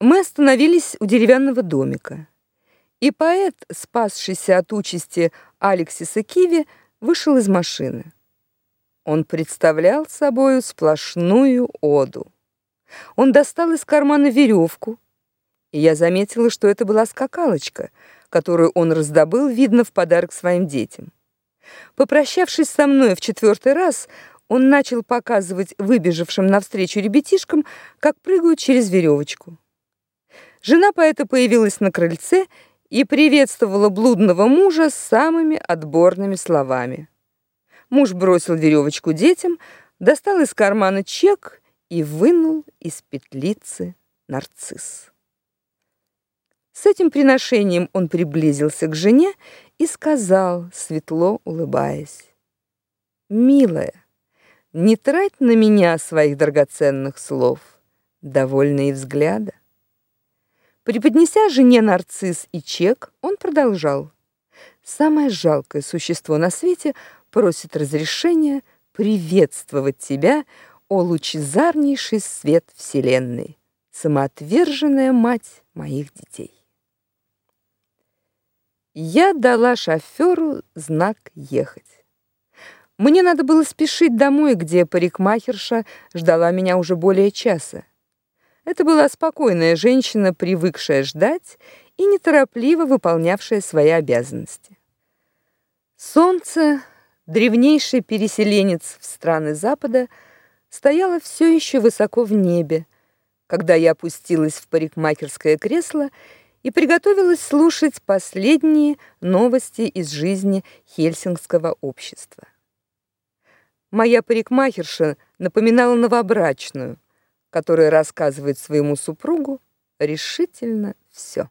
Мы остановились у деревянного домика. И поэт, спасшийся от участи Алексиса Киви, вышел из машины. Он представлял собою сплошную оду. Он достал из кармана веревку, и я заметила, что это была скакалочка, которую он раздобыл, видно, в подарок своим детям. Попрощавшись со мной в четвертый раз, он начал показывать выбежавшим навстречу ребятишкам, как прыгают через веревочку. Жена поэта появилась на крыльце и приветствовала блудного мужа самыми отборными словами. Муж бросил веревочку детям, достал из кармана чек и вынул из петлицы нарцисс. С этим приношением он приблизился к жене и сказал, светло улыбаясь: "Милая, не трать на меня своих драгоценных слов, довольно и взгляда". Преподнеся жене нарцисс и чек, он продолжал: "Самое жалкое существо на свете просит разрешения приветствовать тебя, о лучезарнейший свет вселенной, самоотверженная мать моих детей". Я дала шофёру знак ехать. Мне надо было спешить домой, где парикмахерша ждала меня уже более часа. Это была спокойная женщина, привыкшая ждать и неторопливо выполнявшая свои обязанности. Солнце, древнейший переселенец в страны Запада, стояло все еще высоко в небе, когда я опустилась в парикмахерское кресло и приготовилась слушать последние новости из жизни хельсинкского общества. Моя парикмахерша напоминала новобрачную, которая рассказывает своему супругу решительно все.